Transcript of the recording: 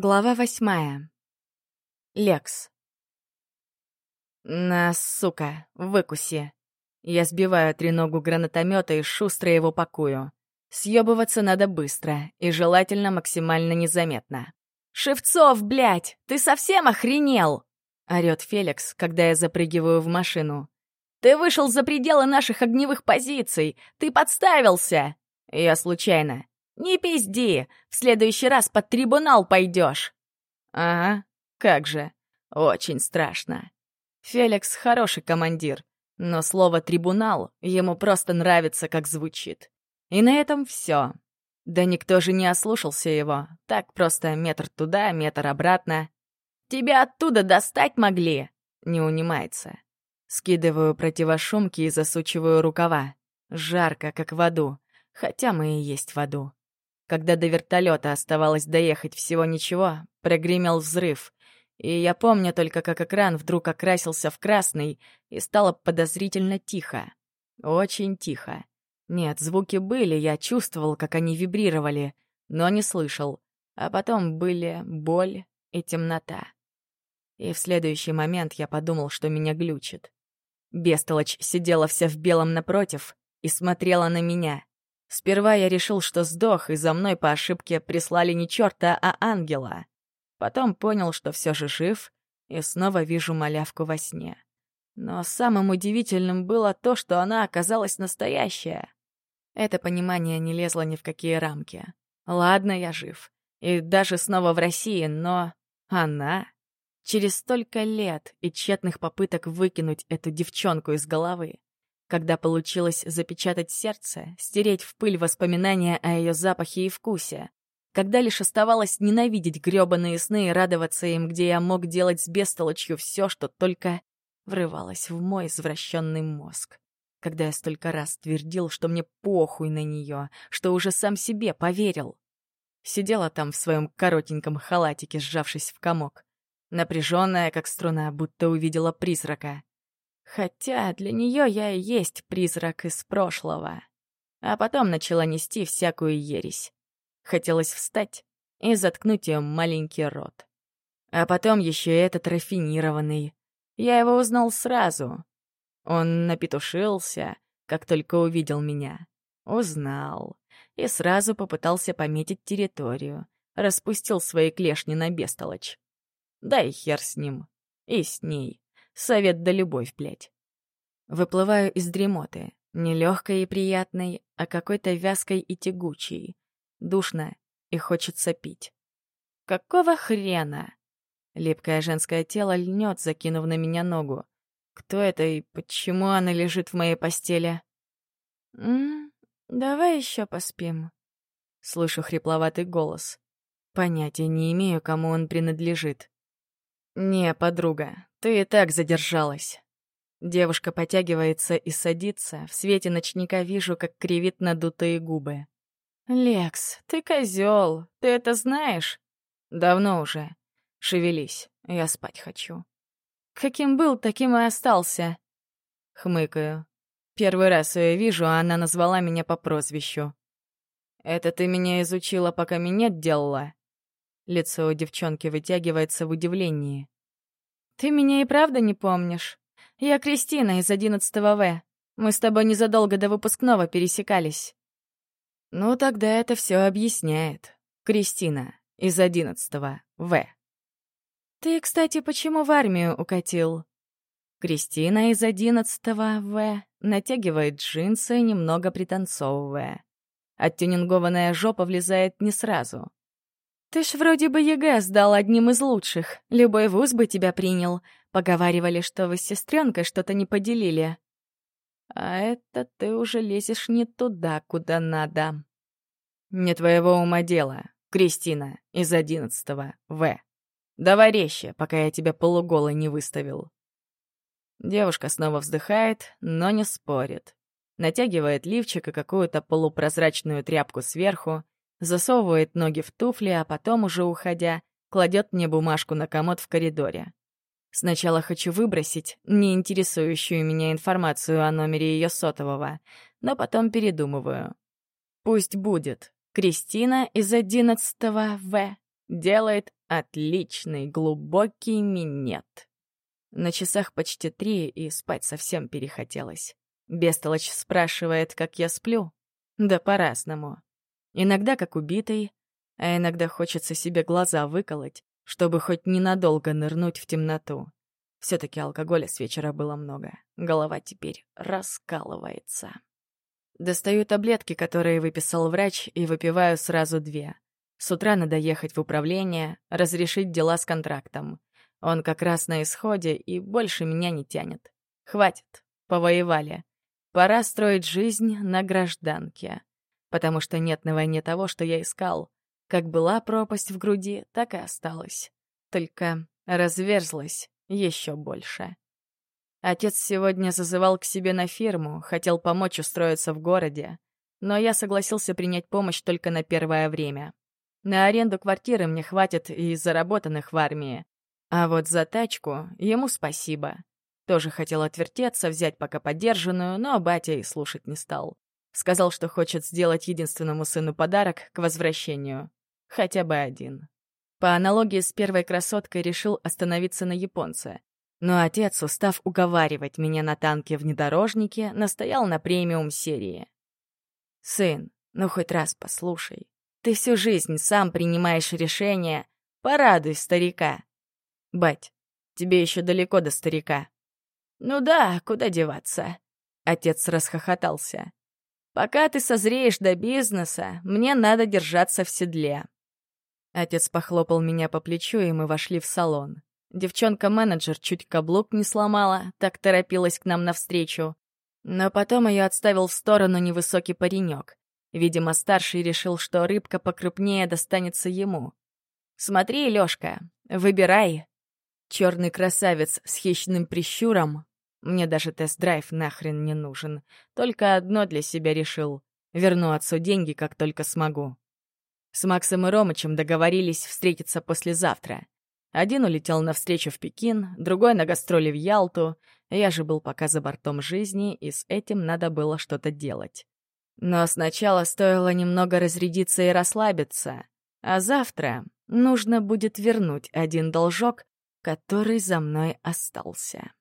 Глава восьмая. Лекс. «На, сука, выкуси!» Я сбиваю треногу гранатомета и шустро его пакую. Съебываться надо быстро и желательно максимально незаметно. «Шевцов, блядь, ты совсем охренел!» — орёт Феликс, когда я запрыгиваю в машину. «Ты вышел за пределы наших огневых позиций! Ты подставился!» «Я случайно. «Не пизди! В следующий раз под трибунал пойдешь!» «Ага, как же! Очень страшно!» Феликс хороший командир, но слово «трибунал» ему просто нравится, как звучит. И на этом все. Да никто же не ослушался его. Так просто метр туда, метр обратно. «Тебя оттуда достать могли!» Не унимается. Скидываю противошумки и засучиваю рукава. Жарко, как в аду. Хотя мы и есть в аду. Когда до вертолета оставалось доехать всего ничего, прогремел взрыв. И я помню только, как экран вдруг окрасился в красный и стало подозрительно тихо. Очень тихо. Нет, звуки были, я чувствовал, как они вибрировали, но не слышал. А потом были боль и темнота. И в следующий момент я подумал, что меня глючит. Бестолочь сидела вся в белом напротив и смотрела на меня. Сперва я решил, что сдох, и за мной по ошибке прислали не чёрта, а ангела. Потом понял, что всё же жив, и снова вижу малявку во сне. Но самым удивительным было то, что она оказалась настоящая. Это понимание не лезло ни в какие рамки. Ладно, я жив. И даже снова в России, но... Она? Через столько лет и тщетных попыток выкинуть эту девчонку из головы когда получилось запечатать сердце, стереть в пыль воспоминания о ее запахе и вкусе, когда лишь оставалось ненавидеть грёбаные сны и радоваться им, где я мог делать с бестолочью все, что только врывалось в мой извращенный мозг. Когда я столько раз твердил, что мне похуй на нее, что уже сам себе поверил. Сидела там в своем коротеньком халатике, сжавшись в комок. Напряженная, как струна, будто увидела призрака. Хотя для нее я и есть призрак из прошлого. А потом начала нести всякую ересь. Хотелось встать и заткнуть ее маленький рот. А потом еще этот рафинированный. Я его узнал сразу. Он напетушился, как только увидел меня. Узнал. И сразу попытался пометить территорию. Распустил свои клешни на бестолочь. Да и хер с ним. И с ней. Совет да любовь, блядь. Выплываю из дремоты, не легкой и приятной, а какой-то вязкой и тягучей. Душно и хочется пить. Какого хрена? Липкое женское тело льнет, закинув на меня ногу. Кто это и почему она лежит в моей постели? «М -м, давай еще поспим. Слышу хрипловатый голос. Понятия не имею, кому он принадлежит. «Не, подруга, «Ты и так задержалась». Девушка потягивается и садится. В свете ночника вижу, как кривит надутые губы. «Лекс, ты козел, Ты это знаешь?» «Давно уже. Шевелись. Я спать хочу». «Каким был, таким и остался». Хмыкаю. Первый раз ее вижу, а она назвала меня по прозвищу. «Это ты меня изучила, пока меня делала?» Лицо у девчонки вытягивается в удивлении. Ты меня и правда не помнишь? Я Кристина из 11 В. Мы с тобой незадолго до выпускного пересекались. Ну, тогда это все объясняет. Кристина из 11 В. Ты, кстати, почему в армию укатил? Кристина из 11 В натягивает джинсы, немного пританцовывая. Оттюнингованная жопа влезает не сразу. «Ты ж вроде бы ЕГЭ сдал одним из лучших. Любой вуз бы тебя принял. Поговаривали, что вы с сестренкой что-то не поделили». «А это ты уже лезешь не туда, куда надо». «Не твоего ума дело. Кристина, из одиннадцатого, В. Давай резче, пока я тебя полуголой не выставил». Девушка снова вздыхает, но не спорит. Натягивает лифчик и какую-то полупрозрачную тряпку сверху, засовывает ноги в туфли, а потом, уже уходя, кладет мне бумажку на комод в коридоре. Сначала хочу выбросить неинтересующую меня информацию о номере ее сотового, но потом передумываю. Пусть будет. Кристина из 11 В делает отличный глубокий минет. На часах почти три, и спать совсем перехотелось. Бестолочь спрашивает, как я сплю. Да по-разному. Иногда как убитый, а иногда хочется себе глаза выколоть, чтобы хоть ненадолго нырнуть в темноту. Все-таки алкоголя с вечера было много. Голова теперь раскалывается. Достаю таблетки, которые выписал врач, и выпиваю сразу две. С утра надо ехать в управление, разрешить дела с контрактом. Он как раз на исходе и больше меня не тянет. Хватит, повоевали. Пора строить жизнь на гражданке потому что нет на войне того, что я искал. Как была пропасть в груди, так и осталась. Только разверзлась еще больше. Отец сегодня зазывал к себе на фирму, хотел помочь устроиться в городе, но я согласился принять помощь только на первое время. На аренду квартиры мне хватит и заработанных в армии. А вот за тачку ему спасибо. Тоже хотел отвертеться, взять пока подержанную, но батя и слушать не стал. Сказал, что хочет сделать единственному сыну подарок к возвращению. Хотя бы один. По аналогии с первой красоткой решил остановиться на японце. Но отец, устав уговаривать меня на танке-внедорожнике, настоял на премиум-серии. «Сын, ну хоть раз послушай. Ты всю жизнь сам принимаешь решения. Порадуй старика». «Бать, тебе еще далеко до старика». «Ну да, куда деваться?» Отец расхохотался. Пока ты созреешь до бизнеса, мне надо держаться в седле». Отец похлопал меня по плечу, и мы вошли в салон. Девчонка-менеджер чуть каблук не сломала, так торопилась к нам навстречу. Но потом ее отставил в сторону невысокий паренек. Видимо, старший решил, что рыбка покрупнее достанется ему. «Смотри, Лёшка, выбирай!» Черный красавец с хищным прищуром мне даже тест-драйв нахрен не нужен. Только одно для себя решил. Верну отцу деньги, как только смогу. С Максом и Ромычем договорились встретиться послезавтра. Один улетел навстречу в Пекин, другой на гастроли в Ялту. Я же был пока за бортом жизни, и с этим надо было что-то делать. Но сначала стоило немного разрядиться и расслабиться. А завтра нужно будет вернуть один должок, который за мной остался.